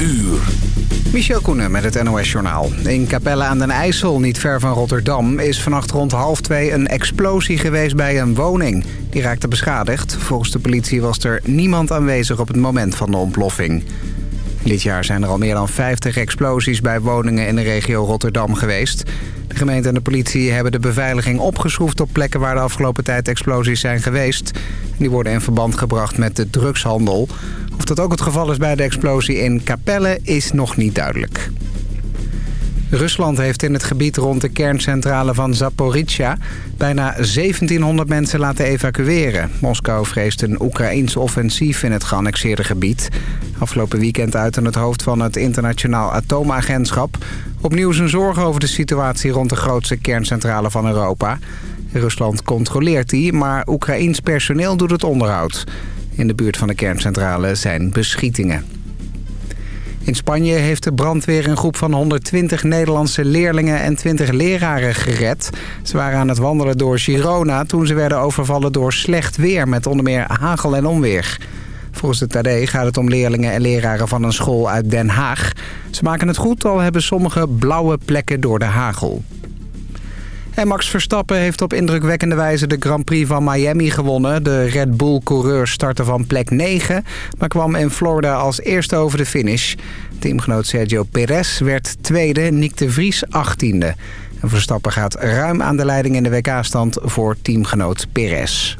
uur. Michel Koenen met het NOS-journaal. In Capelle aan den IJssel, niet ver van Rotterdam... is vannacht rond half twee een explosie geweest bij een woning. Die raakte beschadigd. Volgens de politie was er niemand aanwezig op het moment van de ontploffing. Dit jaar zijn er al meer dan 50 explosies bij woningen in de regio Rotterdam geweest. De gemeente en de politie hebben de beveiliging opgeschroefd op plekken waar de afgelopen tijd explosies zijn geweest. Die worden in verband gebracht met de drugshandel. Of dat ook het geval is bij de explosie in Capelle is nog niet duidelijk. Rusland heeft in het gebied rond de kerncentrale van Zaporizhia bijna 1700 mensen laten evacueren. Moskou vreest een Oekraïns offensief in het geannexeerde gebied. Afgelopen weekend uit aan het hoofd van het internationaal atoomagentschap... opnieuw zijn zorgen over de situatie rond de grootste kerncentrale van Europa. Rusland controleert die, maar Oekraïns personeel doet het onderhoud. In de buurt van de kerncentrale zijn beschietingen. In Spanje heeft de brandweer een groep van 120 Nederlandse leerlingen en 20 leraren gered. Ze waren aan het wandelen door Girona toen ze werden overvallen door slecht weer met onder meer hagel en onweer. Volgens de TD gaat het om leerlingen en leraren van een school uit Den Haag. Ze maken het goed, al hebben sommige blauwe plekken door de hagel. En Max Verstappen heeft op indrukwekkende wijze de Grand Prix van Miami gewonnen. De Red Bull-coureur startte van plek 9, maar kwam in Florida als eerste over de finish. Teamgenoot Sergio Perez werd tweede, Nick de Vries achttiende. En Verstappen gaat ruim aan de leiding in de WK-stand voor teamgenoot Perez.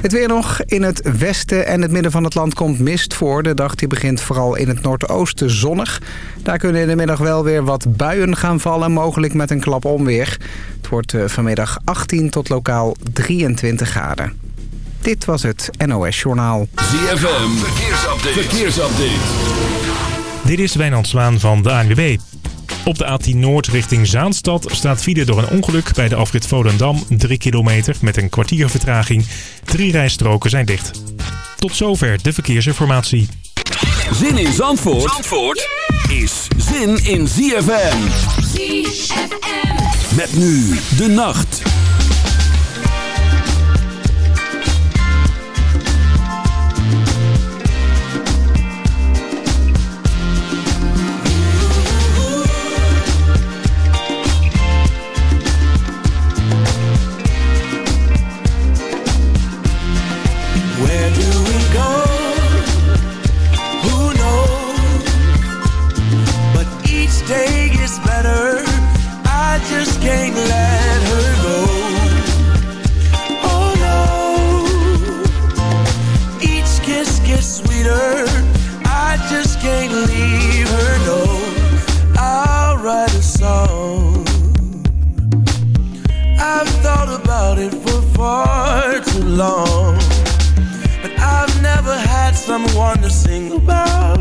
Het weer nog. In het westen en het midden van het land komt mist voor. De dag die begint vooral in het noordoosten zonnig. Daar kunnen in de middag wel weer wat buien gaan vallen. Mogelijk met een klap onweer. Het wordt eh, vanmiddag 18 tot lokaal 23 graden. Dit was het NOS Journaal. ZFM. Verkeersupdate. Verkeersupdate. Dit is Wijnand Zwaan van de ANWB. Op de A10 Noord richting Zaanstad staat file door een ongeluk bij de afrit Volendam 3 kilometer met een kwartier vertraging. Drie rijstroken zijn dicht. Tot zover de verkeersinformatie. Zin in Zandvoort, Zandvoort is zin in ZFM. ZFM. Met nu de nacht. Long. But I've never had someone to sing about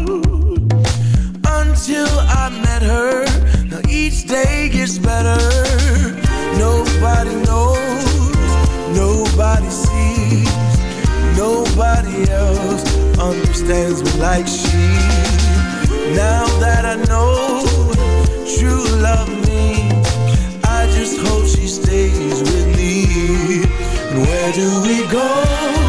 until I met her. Now each day gets better. Nobody knows, nobody sees, nobody else understands me like she. Now that I know true love means, I just hope she stays with me. And where do we go?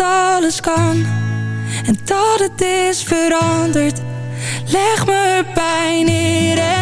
alles kan en dat het is veranderd. Leg me pijn neer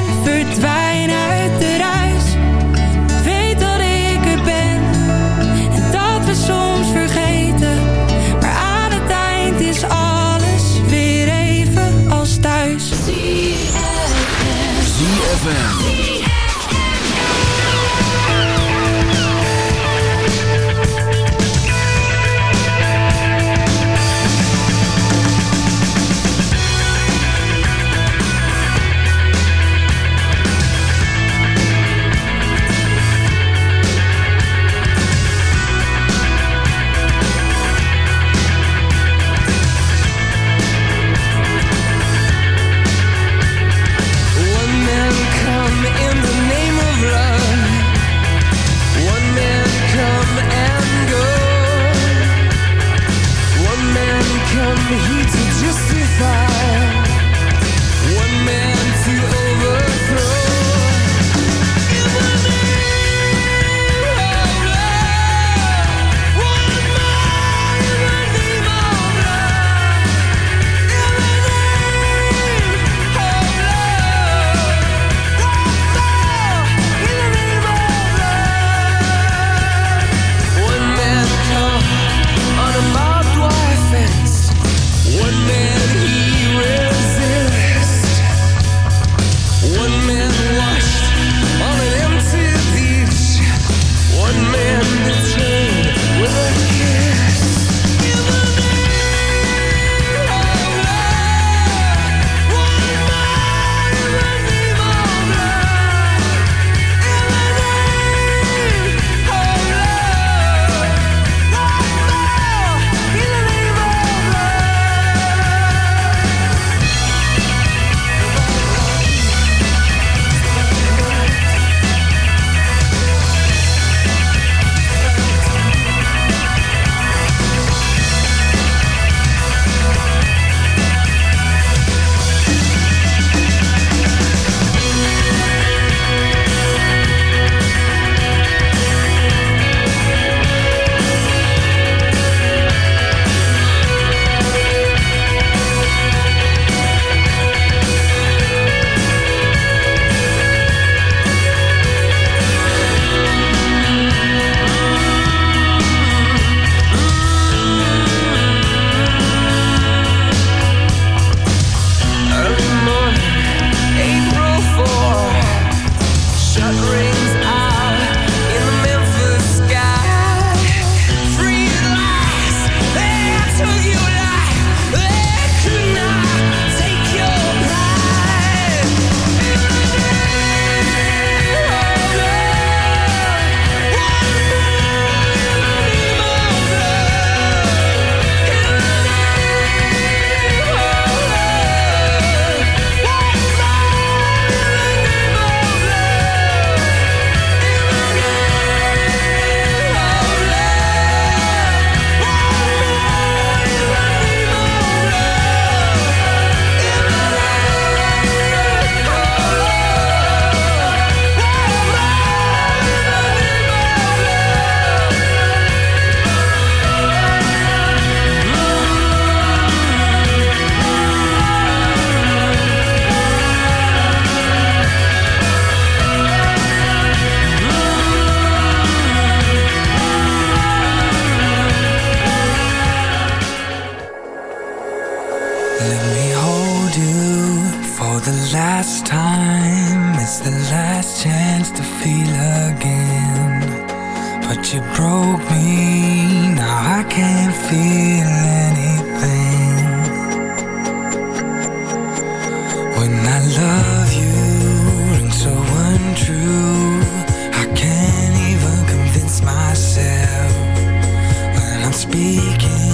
speaking.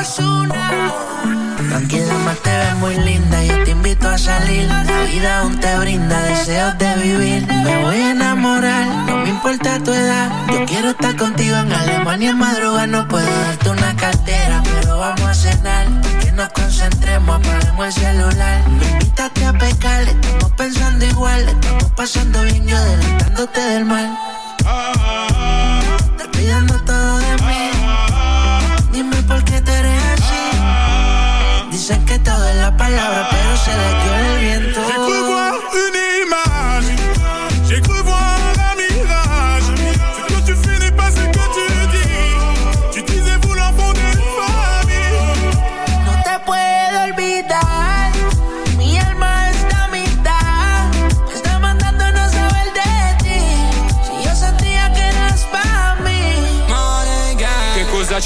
Osuna. Tranquila, más te ves muy linda. Yo te invito a salir. La vida aún te brinda deseos de vivir. Me voy a enamorar, no me importa tu edad. Yo quiero estar contigo en Alemania en madrugada. No puedo darte una cartera, pero vamos a cenar. Que nos concentremos, apagamos el celular. Me invítate a pecar, estamos pensando igual. Estamos pasando bien, yo adelantándote del mal. Te pidan Dicen que todo es la palabra, pero se la dio el viento.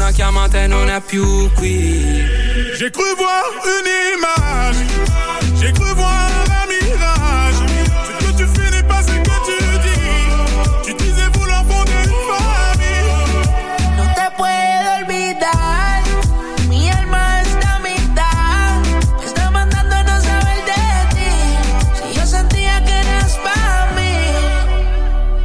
una chiamata e non è più qui J'ai cru voir une image, j'ai cru voir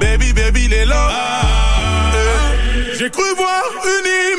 Baby, baby, il là. J'ai cru voir une image.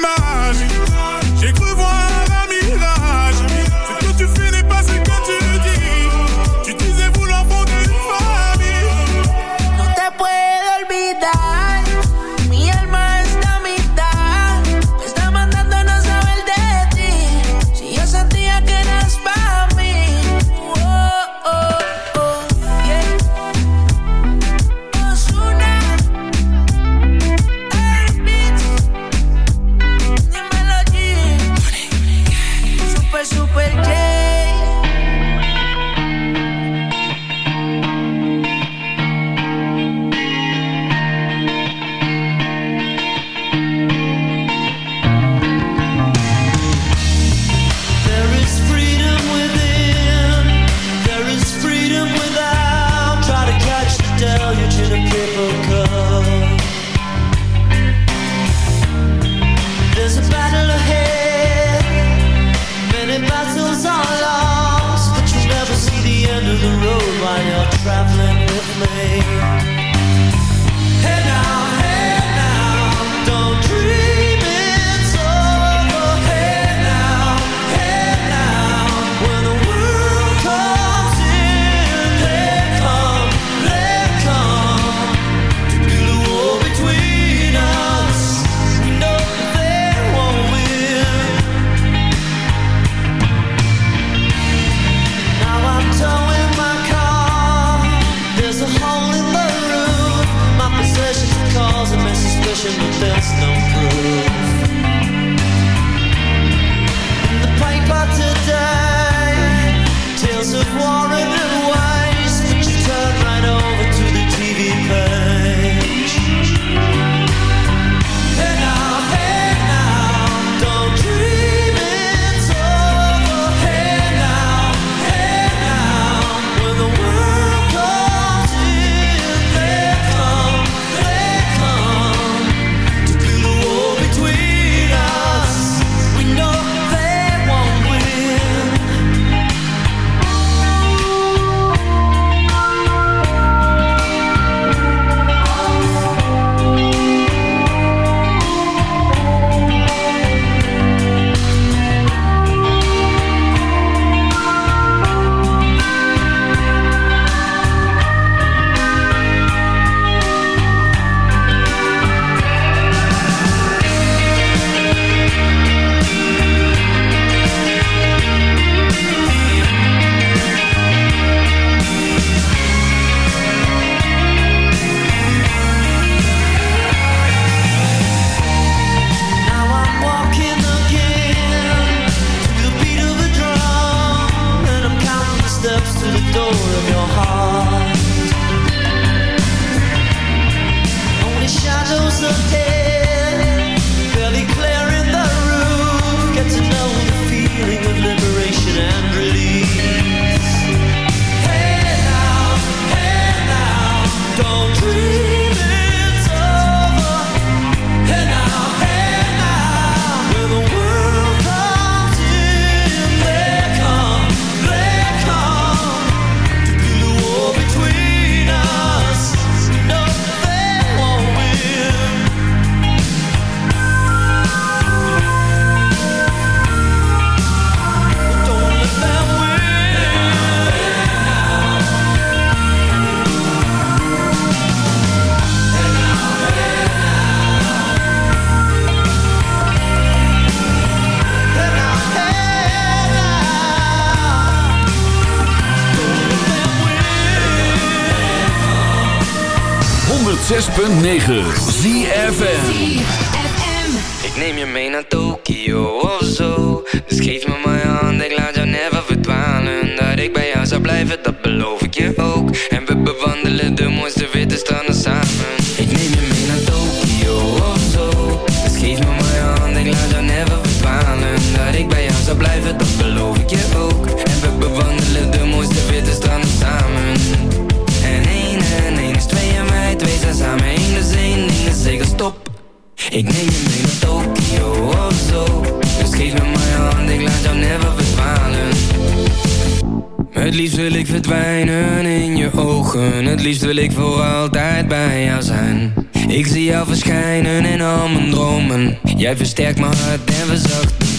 9.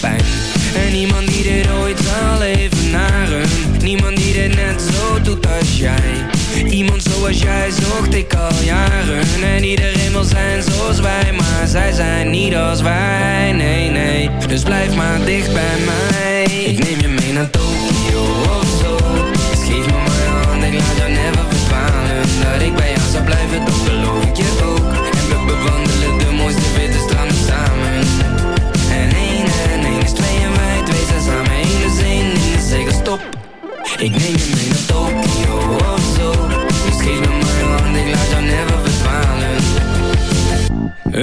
pijn. En niemand die dit ooit zal evenaren Niemand die dit net zo doet als jij. Iemand zoals jij zocht ik al jaren. En iedereen wil zijn zoals wij Maar zij zijn niet als wij, nee, nee Dus blijf maar dicht bij mij. Ik neem je mee naar Tokio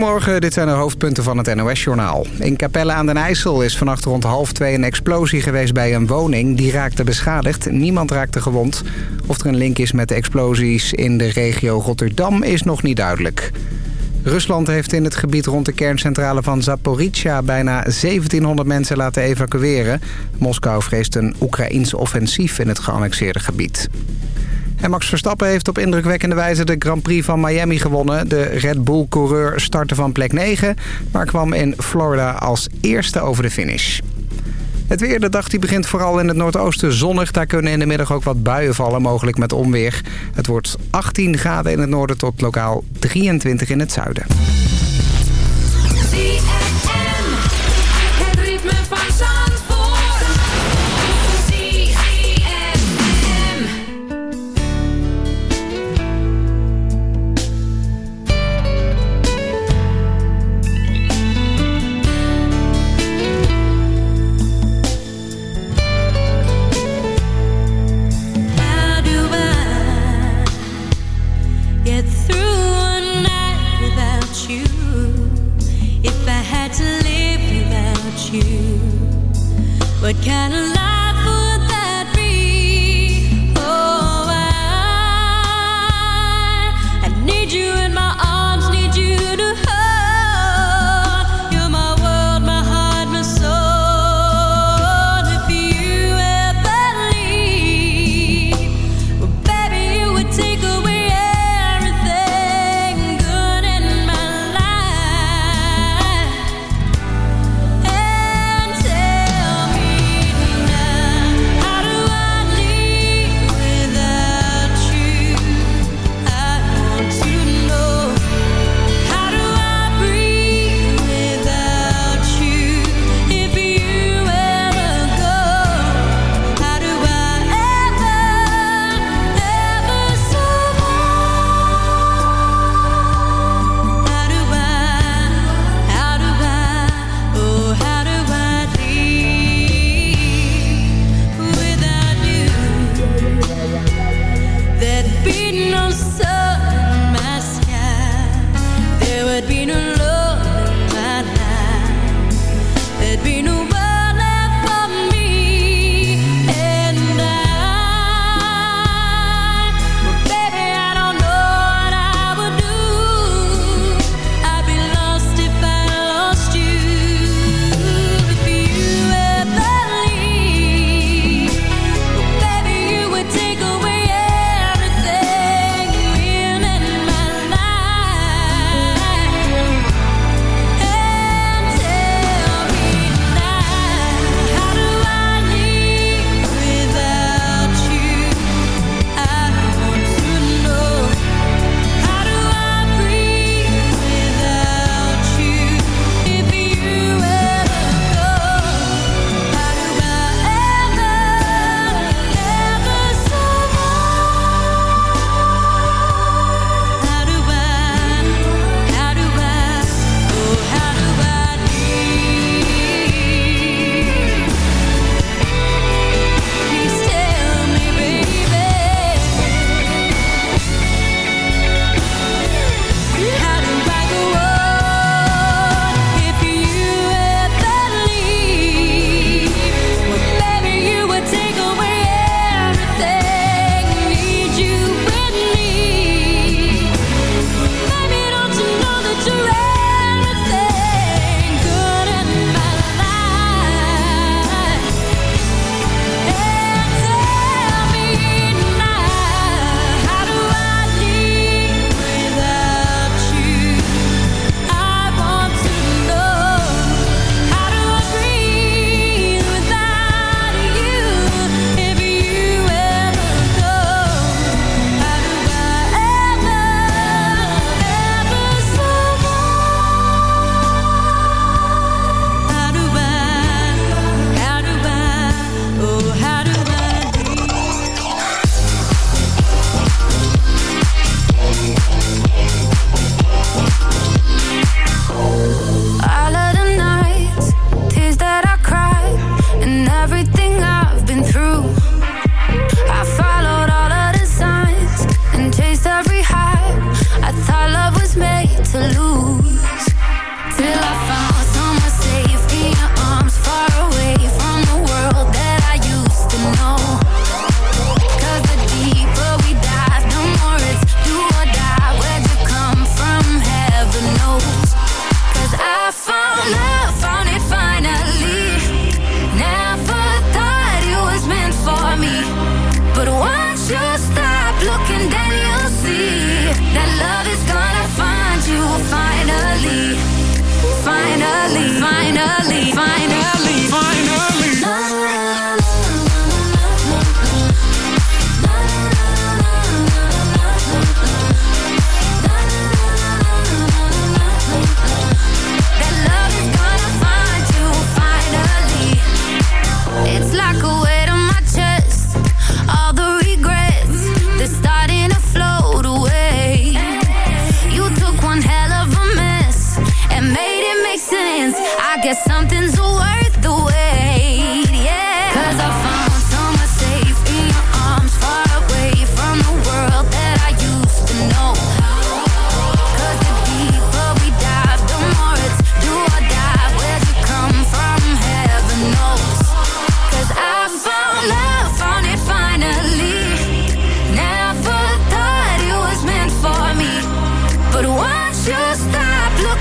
Goedemorgen, dit zijn de hoofdpunten van het NOS-journaal. In Capelle aan den IJssel is vannacht rond half twee een explosie geweest bij een woning. Die raakte beschadigd, niemand raakte gewond. Of er een link is met de explosies in de regio Rotterdam is nog niet duidelijk. Rusland heeft in het gebied rond de kerncentrale van Zaporizhia bijna 1700 mensen laten evacueren. Moskou vreest een Oekraïns offensief in het geannexeerde gebied. En Max Verstappen heeft op indrukwekkende wijze de Grand Prix van Miami gewonnen. De Red Bull-coureur startte van plek 9, maar kwam in Florida als eerste over de finish. Het weer, de dag die begint vooral in het noordoosten zonnig. Daar kunnen in de middag ook wat buien vallen, mogelijk met onweer. Het wordt 18 graden in het noorden tot lokaal 23 in het zuiden.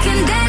can dance.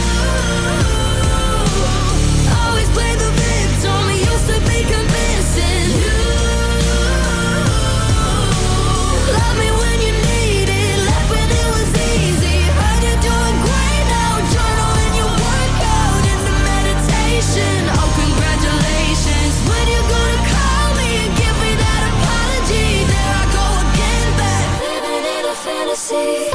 say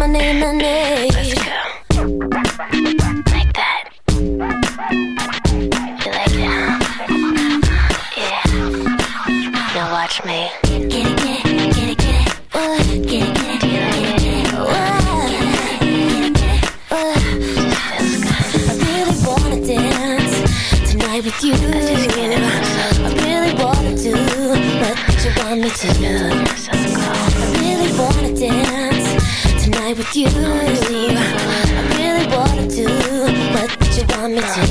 my name. Let's go. Like that. You like it, huh? Yeah. Now watch me. Get it, get it, get it, get it. What? Get it, get it, get it, get it. You, I just can't. I really wanna do what you want me to do. you I really wanna do what you want me to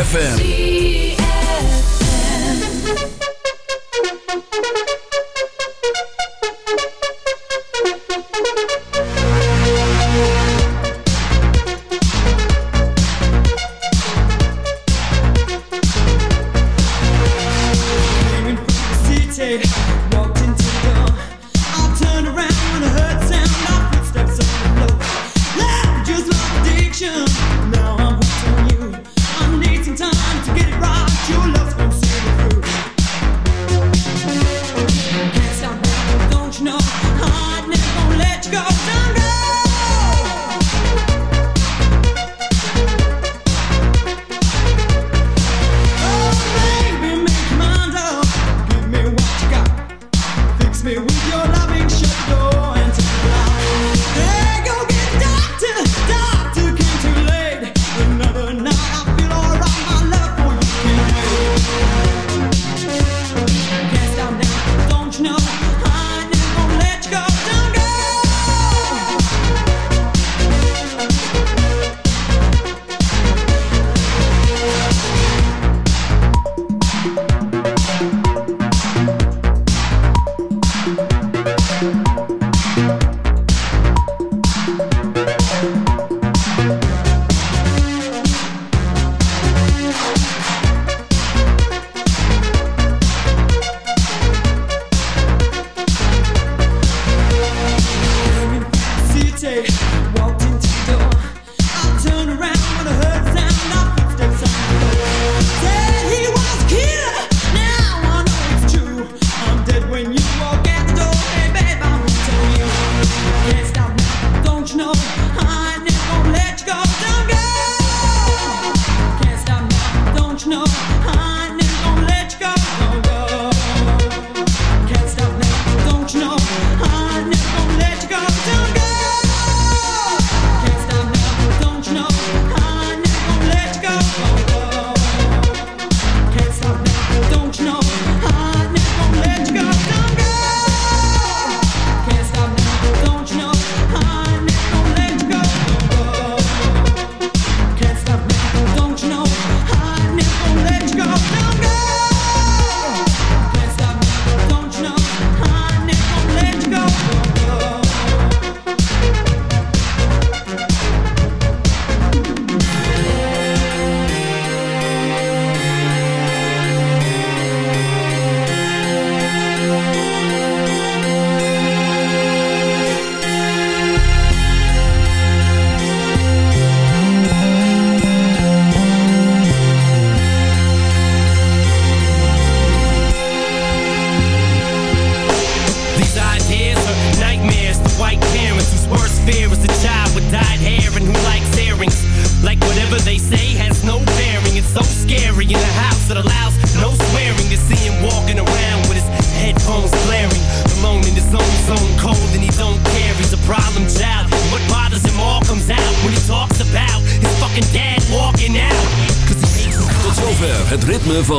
ZFM.